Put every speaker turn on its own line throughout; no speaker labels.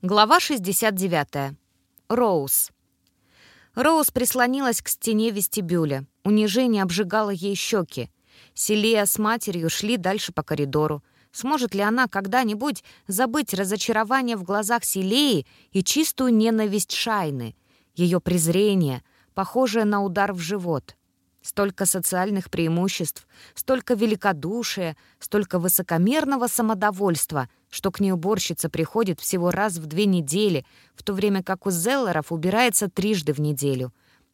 Глава 69. Роуз. Роуз прислонилась к стене вестибюля. Унижение обжигало ей щеки. Селия с матерью шли дальше по коридору. Сможет ли она когда-нибудь забыть разочарование в глазах Селеи и чистую ненависть Шайны? Ее презрение, похожее на удар в живот. Столько социальных преимуществ, столько великодушия, столько высокомерного самодовольства, что к ней уборщица приходит всего раз в две недели, в то время как у Зеллеров убирается трижды в неделю.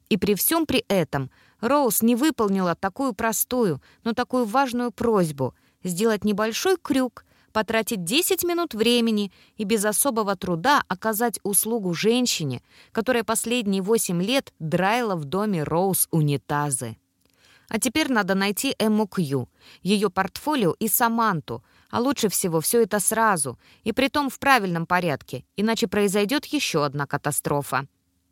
И при всем при этом Роуз не выполнила такую простую, но такую важную просьбу — сделать небольшой крюк, потратить 10 минут времени и без особого труда оказать услугу женщине, которая последние 8 лет драила в доме Роуз унитазы. А теперь надо найти Эмму Кью, ее портфолио и Саманту, а лучше всего все это сразу, и притом в правильном порядке, иначе произойдет еще одна катастрофа.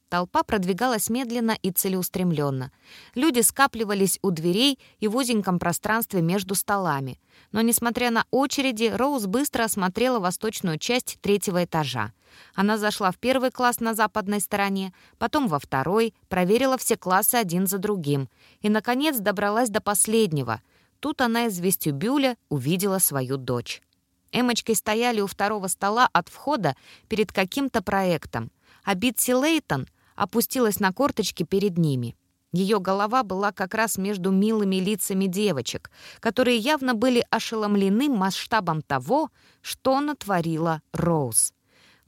Толпа продвигалась медленно и целеустремленно. Люди скапливались у дверей и в узеньком пространстве между столами. Но, несмотря на очереди, Роуз быстро осмотрела восточную часть третьего этажа. Она зашла в первый класс на западной стороне, потом во второй, проверила все классы один за другим и, наконец, добралась до последнего. Тут она из вестибюля увидела свою дочь. Эмочки стояли у второго стола от входа перед каким-то проектом, а Битси Лейтон — опустилась на корточки перед ними. Ее голова была как раз между милыми лицами девочек, которые явно были ошеломлены масштабом того, что натворила Роуз.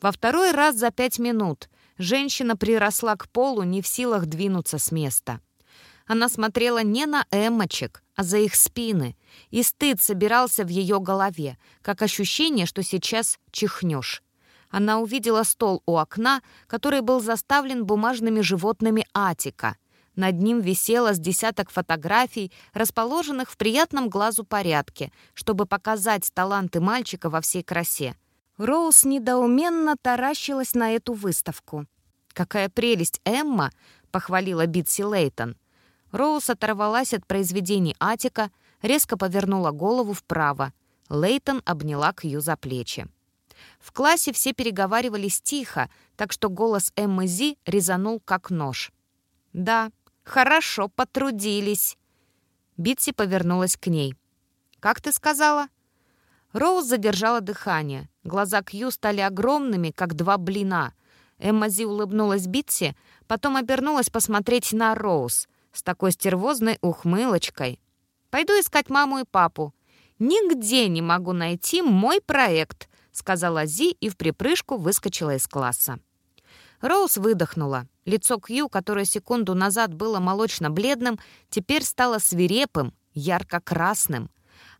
Во второй раз за пять минут женщина приросла к полу, не в силах двинуться с места. Она смотрела не на эмочек, а за их спины, и стыд собирался в ее голове, как ощущение, что сейчас чихнешь она увидела стол у окна, который был заставлен бумажными животными Атика. Над ним висело с десяток фотографий, расположенных в приятном глазу порядке, чтобы показать таланты мальчика во всей красе. Роуз недоуменно таращилась на эту выставку. «Какая прелесть, Эмма!» — похвалила Битси Лейтон. Роуз оторвалась от произведений Атика, резко повернула голову вправо. Лейтон обняла Кью за плечи. В классе все переговаривались тихо, так что голос Эммы Зи резанул как нож. «Да, хорошо потрудились». Битси повернулась к ней. «Как ты сказала?» Роуз задержала дыхание. Глаза Кью стали огромными, как два блина. Эмма Зи улыбнулась Битси, потом обернулась посмотреть на Роуз с такой стервозной ухмылочкой. «Пойду искать маму и папу. Нигде не могу найти мой проект», сказала Зи и в припрыжку выскочила из класса. Роуз выдохнула. Лицо Кью, которое секунду назад было молочно-бледным, теперь стало свирепым, ярко-красным.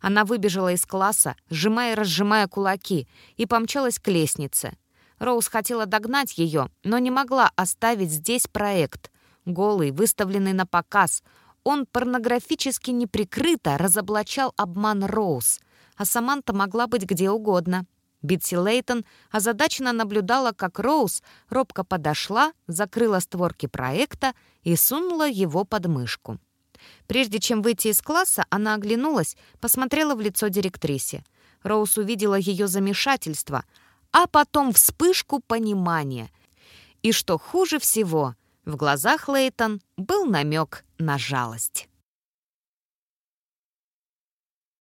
Она выбежала из класса, сжимая и разжимая кулаки, и помчалась к лестнице. Роуз хотела догнать ее, но не могла оставить здесь проект. Голый, выставленный на показ. Он порнографически неприкрыто разоблачал обман Роуз, а Саманта могла быть где угодно. Битси Лейтон озадаченно наблюдала, как Роуз робко подошла, закрыла створки проекта и сунула его под мышку. Прежде чем выйти из класса, она оглянулась, посмотрела в лицо директрисе. Роуз увидела ее замешательство, а потом вспышку понимания. И что хуже всего, в глазах Лейтон был намек на жалость.